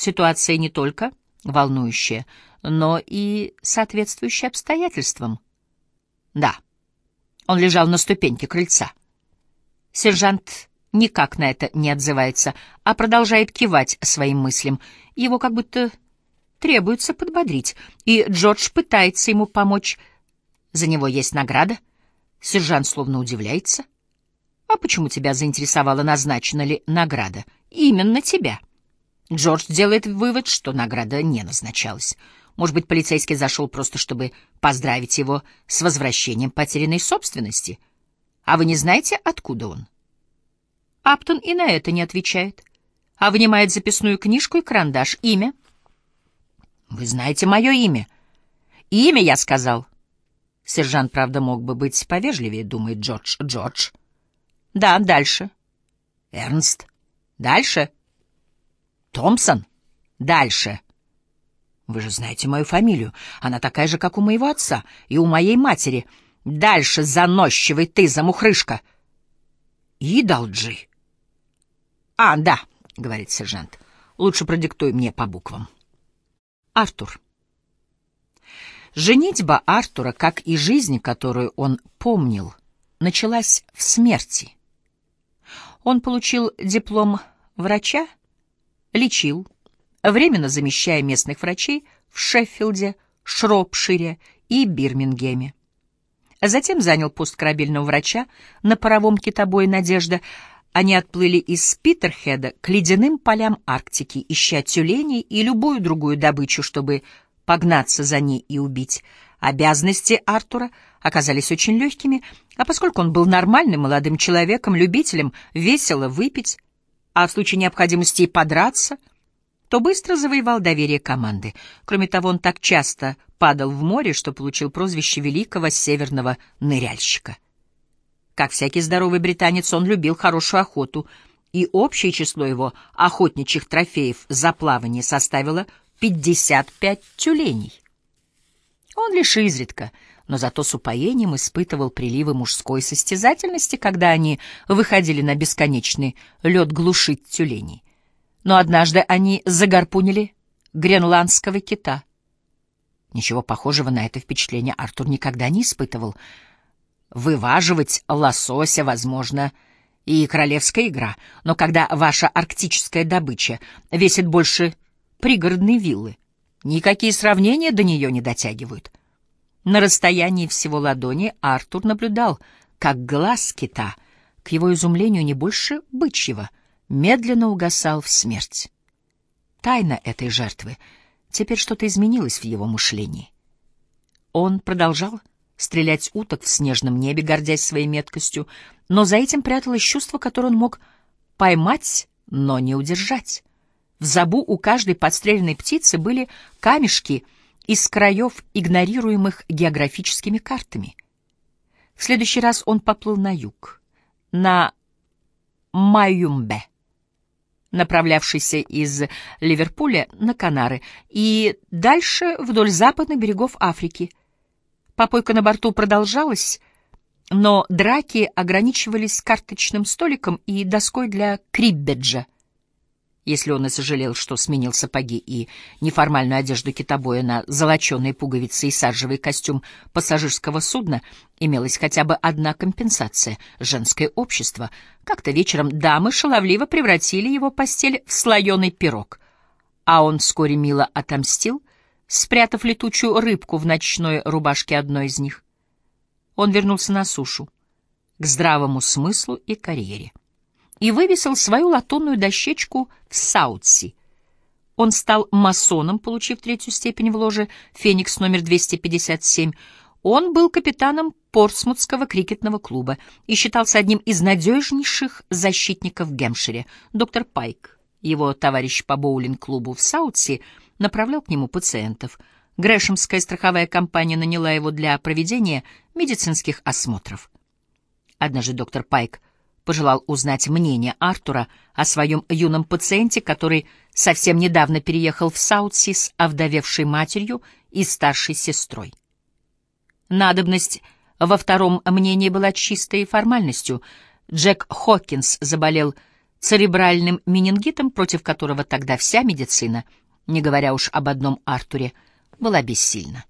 Ситуация не только волнующая, но и соответствующая обстоятельствам. Да, он лежал на ступеньке крыльца. Сержант никак на это не отзывается, а продолжает кивать своим мыслям. Его как будто требуется подбодрить, и Джордж пытается ему помочь. За него есть награда. Сержант словно удивляется. «А почему тебя заинтересовала, назначена ли награда?» «Именно тебя». Джордж делает вывод, что награда не назначалась. Может быть, полицейский зашел просто, чтобы поздравить его с возвращением потерянной собственности? А вы не знаете, откуда он? Аптон и на это не отвечает, а вынимает записную книжку и карандаш. Имя? Вы знаете мое имя. Имя, я сказал. Сержант, правда, мог бы быть повежливее, думает Джордж. Джордж. Да, дальше. Эрнст. Дальше. Томпсон. Дальше. Вы же знаете мою фамилию. Она такая же, как у моего отца и у моей матери. Дальше заносчивый ты, замухрышка. Идалджи. А, да, говорит сержант. Лучше продиктуй мне по буквам. Артур. Женитьба Артура, как и жизнь, которую он помнил, началась в смерти. Он получил диплом врача, лечил, временно замещая местных врачей в Шеффилде, Шропшире и Бирмингеме. Затем занял пост корабельного врача на паровом китобое «Надежда». Они отплыли из Питерхеда к ледяным полям Арктики, ища тюленей и любую другую добычу, чтобы погнаться за ней и убить. Обязанности Артура оказались очень легкими, а поскольку он был нормальным молодым человеком, любителем весело выпить, а в случае необходимости и подраться — то быстро завоевал доверие команды. Кроме того, он так часто падал в море, что получил прозвище великого северного ныряльщика. Как всякий здоровый британец, он любил хорошую охоту, и общее число его охотничьих трофеев за плавание составило 55 тюленей. Он лишь изредка, но зато с упоением испытывал приливы мужской состязательности, когда они выходили на бесконечный лед глушить тюленей но однажды они загарпунили гренландского кита. Ничего похожего на это впечатление Артур никогда не испытывал. Вываживать лосося, возможно, и королевская игра, но когда ваша арктическая добыча весит больше пригородной виллы, никакие сравнения до нее не дотягивают. На расстоянии всего ладони Артур наблюдал, как глаз кита, к его изумлению не больше бычьего — медленно угасал в смерть. Тайна этой жертвы теперь что-то изменилось в его мышлении. Он продолжал стрелять уток в снежном небе, гордясь своей меткостью, но за этим пряталось чувство, которое он мог поймать, но не удержать. В забу у каждой подстреленной птицы были камешки из краев, игнорируемых географическими картами. В следующий раз он поплыл на юг, на Майюмбе направлявшийся из Ливерпуля на Канары, и дальше вдоль западных берегов Африки. Попойка на борту продолжалась, но драки ограничивались карточным столиком и доской для криббеджа — если он и сожалел, что сменил сапоги и неформальную одежду китобоя на золоченые пуговицы и саржевый костюм пассажирского судна, имелась хотя бы одна компенсация — женское общество. Как-то вечером дамы шаловливо превратили его постель в слоеный пирог, а он вскоре мило отомстил, спрятав летучую рыбку в ночной рубашке одной из них. Он вернулся на сушу, к здравому смыслу и карьере и вывесил свою латунную дощечку в Саутси. Он стал масоном, получив третью степень в ложе «Феникс» номер 257. Он был капитаном Портсмутского крикетного клуба и считался одним из надежнейших защитников в Гемшире. Доктор Пайк, его товарищ по боулинг-клубу в Саутси, направлял к нему пациентов. Грэшемская страховая компания наняла его для проведения медицинских осмотров. Однажды доктор Пайк пожелал узнать мнение Артура о своем юном пациенте, который совсем недавно переехал в Саутси с овдовевшей матерью и старшей сестрой. Надобность во втором мнении была чистой формальностью. Джек Хокинс заболел церебральным менингитом, против которого тогда вся медицина, не говоря уж об одном Артуре, была бессильна.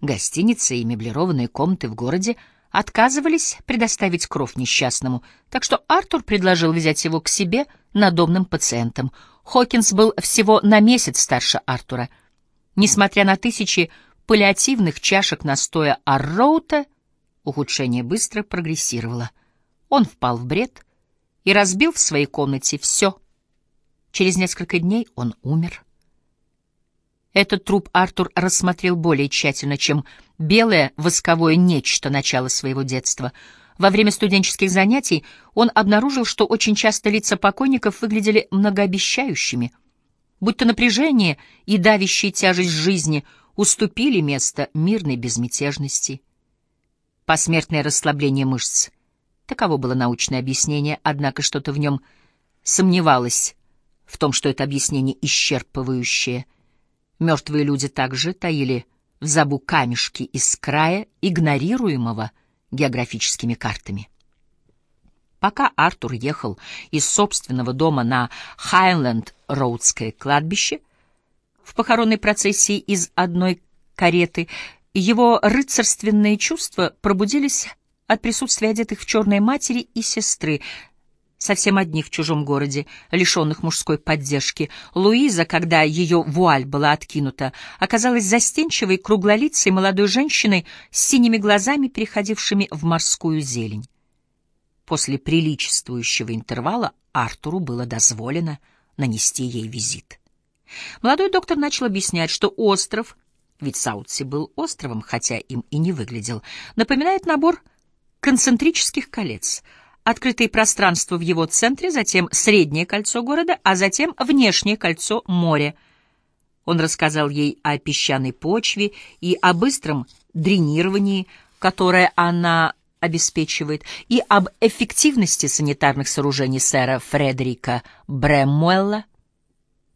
Гостиницы и меблированные комнаты в городе отказывались предоставить кровь несчастному, так что Артур предложил взять его к себе надомным пациентом. Хокинс был всего на месяц старше Артура. Несмотря на тысячи паллиативных чашек настоя Арроута, ухудшение быстро прогрессировало. Он впал в бред и разбил в своей комнате все. Через несколько дней он умер. Этот труп Артур рассмотрел более тщательно, чем белое восковое нечто начала своего детства. Во время студенческих занятий он обнаружил, что очень часто лица покойников выглядели многообещающими, будто напряжение и давящая тяжесть жизни уступили место мирной безмятежности. Посмертное расслабление мышц. Таково было научное объяснение, однако что-то в нем сомневалось в том, что это объяснение исчерпывающее — Мертвые люди также таили в забу камешки из края, игнорируемого географическими картами. Пока Артур ехал из собственного дома на Хайленд-Роудское кладбище, в похоронной процессии из одной кареты, его рыцарственные чувства пробудились от присутствия одетых в черные матери и сестры, совсем одних в чужом городе, лишенных мужской поддержки. Луиза, когда ее вуаль была откинута, оказалась застенчивой, круглолицей молодой женщиной с синими глазами, переходившими в морскую зелень. После приличествующего интервала Артуру было дозволено нанести ей визит. Молодой доктор начал объяснять, что остров, ведь Саутси был островом, хотя им и не выглядел, напоминает набор концентрических колец — открытые пространства в его центре, затем среднее кольцо города, а затем внешнее кольцо моря. Он рассказал ей о песчаной почве и о быстром дренировании, которое она обеспечивает, и об эффективности санитарных сооружений сэра Фредерика Бремуэлла,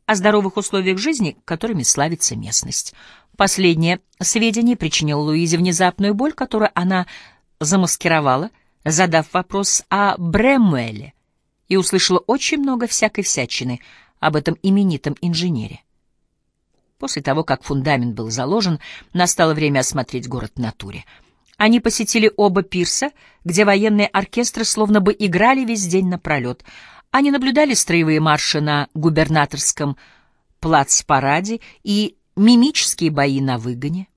о здоровых условиях жизни, которыми славится местность. Последнее сведение причинило Луизе внезапную боль, которую она замаскировала — задав вопрос о Бремуэле, и услышала очень много всякой всячины об этом именитом инженере. После того, как фундамент был заложен, настало время осмотреть город в натуре. Они посетили оба пирса, где военные оркестры словно бы играли весь день напролет. Они наблюдали строевые марши на губернаторском плацпараде и мимические бои на выгоне.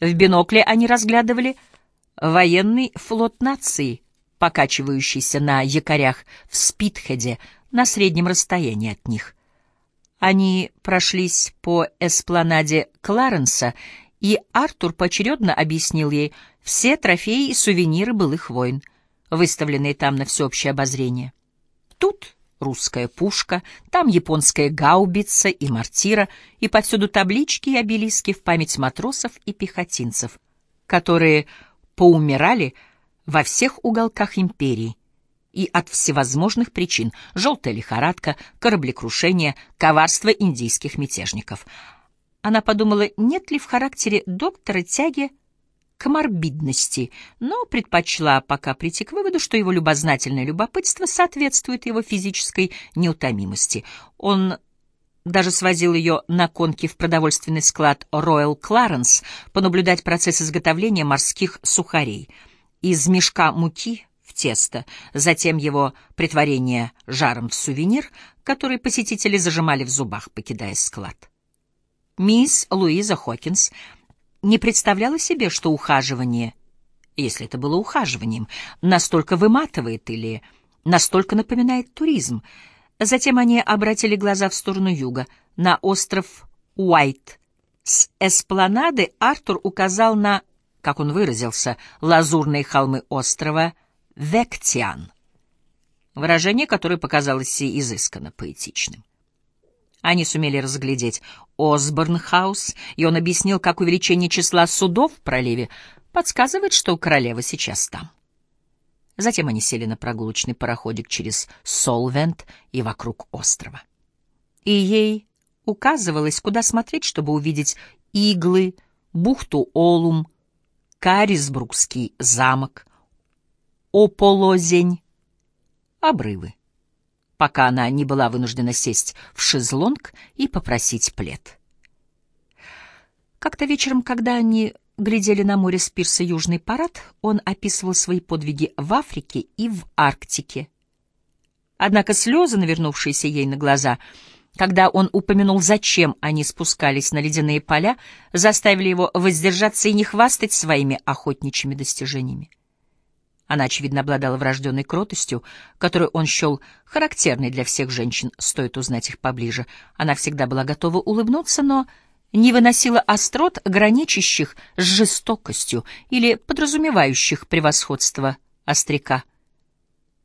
В бинокле они разглядывали военный флот нации, покачивающийся на якорях в Спитхеде на среднем расстоянии от них. Они прошлись по эспланаде Кларенса, и Артур поочередно объяснил ей все трофеи и сувениры былых войн, выставленные там на всеобщее обозрение. Тут русская пушка, там японская гаубица и мортира, и повсюду таблички и обелиски в память матросов и пехотинцев, которые поумирали во всех уголках империи и от всевозможных причин — желтая лихорадка, кораблекрушение, коварство индийских мятежников. Она подумала, нет ли в характере доктора тяги к морбидности, но предпочла пока прийти к выводу, что его любознательное любопытство соответствует его физической неутомимости. Он даже свозил ее на конки в продовольственный склад Royal Clarence понаблюдать процесс изготовления морских сухарей. Из мешка муки в тесто, затем его притворение жаром в сувенир, который посетители зажимали в зубах, покидая склад. Мисс Луиза Хокинс не представляла себе, что ухаживание, если это было ухаживанием, настолько выматывает или настолько напоминает туризм — Затем они обратили глаза в сторону юга, на остров Уайт. С эспланады Артур указал на, как он выразился, лазурные холмы острова Вектиан, выражение которое показалось ей изысканно поэтичным. Они сумели разглядеть Осборнхаус, и он объяснил, как увеличение числа судов в проливе подсказывает, что королева сейчас там. Затем они сели на прогулочный пароходик через Солвент и вокруг острова. И ей указывалось, куда смотреть, чтобы увидеть иглы, бухту Олум, Карисбрукский замок, Ополозень, обрывы. пока она не была вынуждена сесть в шезлонг и попросить плед. Как-то вечером, когда они глядели на море с пирса «Южный парад», он описывал свои подвиги в Африке и в Арктике. Однако слезы, навернувшиеся ей на глаза, когда он упомянул, зачем они спускались на ледяные поля, заставили его воздержаться и не хвастать своими охотничьими достижениями. Она, очевидно, обладала врожденной кротостью, которую он счел характерной для всех женщин, стоит узнать их поближе. Она всегда была готова улыбнуться, но не выносила острот, граничащих с жестокостью или подразумевающих превосходство остряка —